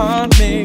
On me.